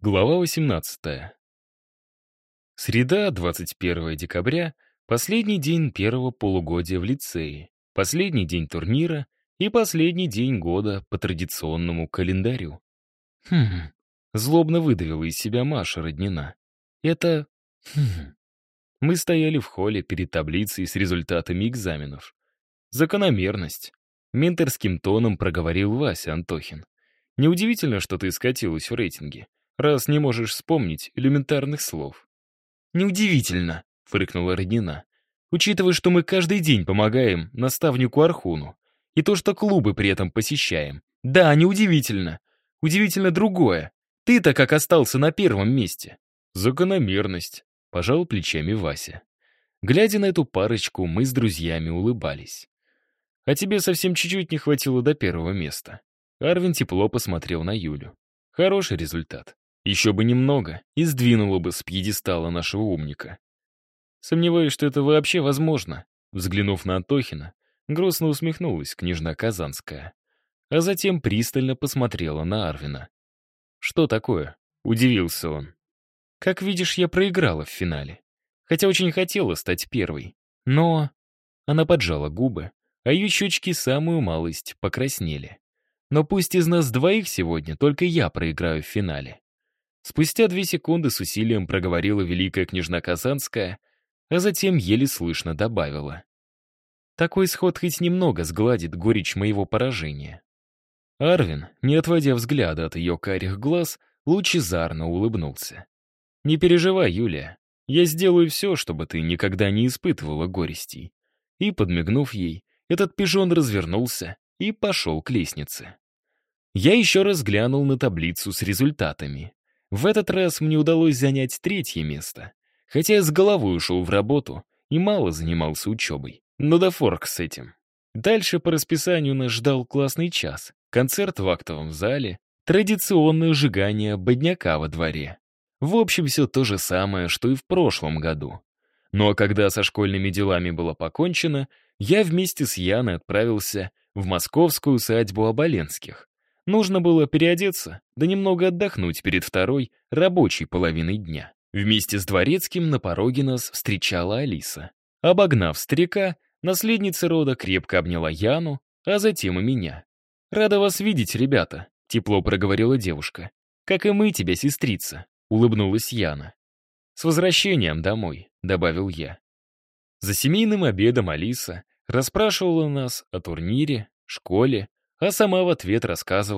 Глава 18. Среда, 21 декабря, последний день первого полугодия в лицее, последний день турнира и последний день года по традиционному календарю. Хм, злобно выдавила из себя Маша Роднина. Это... Хм. Мы стояли в холле перед таблицей с результатами экзаменов. Закономерность. Менторским тоном проговорил Вася Антохин. Неудивительно, что ты скатилась в рейтинге раз не можешь вспомнить элементарных слов. «Неудивительно», — фыркнула Роднина, «учитывая, что мы каждый день помогаем наставнику Архуну, и то, что клубы при этом посещаем. Да, неудивительно. Удивительно другое. Ты-то как остался на первом месте». «Закономерность», — пожал плечами Вася. Глядя на эту парочку, мы с друзьями улыбались. «А тебе совсем чуть-чуть не хватило до первого места». Арвин тепло посмотрел на Юлю. Хороший результат. Еще бы немного, и сдвинуло бы с пьедестала нашего умника. Сомневаюсь, что это вообще возможно. Взглянув на Антохина, грустно усмехнулась княжна Казанская. А затем пристально посмотрела на Арвина. «Что такое?» — удивился он. «Как видишь, я проиграла в финале. Хотя очень хотела стать первой. Но...» Она поджала губы, а ее щечки самую малость покраснели. «Но пусть из нас двоих сегодня только я проиграю в финале. Спустя две секунды с усилием проговорила великая княжна Казанская, а затем еле слышно добавила. Такой исход хоть немного сгладит горечь моего поражения. Арвин, не отводя взгляда от ее карих глаз, лучезарно улыбнулся. «Не переживай, Юлия, я сделаю все, чтобы ты никогда не испытывала горестей». И, подмигнув ей, этот пижон развернулся и пошел к лестнице. Я еще раз глянул на таблицу с результатами. В этот раз мне удалось занять третье место, хотя я с головой ушел в работу и мало занимался учебой. Но да форк с этим. Дальше по расписанию нас ждал классный час, концерт в актовом зале, традиционное сжигание бодняка во дворе. В общем, все то же самое, что и в прошлом году. Ну а когда со школьными делами было покончено, я вместе с Яной отправился в московскую усадьбу Оболенских, Нужно было переодеться, да немного отдохнуть перед второй, рабочей половиной дня. Вместе с Дворецким на пороге нас встречала Алиса. Обогнав старика, наследница рода крепко обняла Яну, а затем и меня. «Рада вас видеть, ребята», — тепло проговорила девушка. «Как и мы тебя, сестрица», — улыбнулась Яна. «С возвращением домой», — добавил я. За семейным обедом Алиса расспрашивала нас о турнире, школе, а сама в ответ рассказывала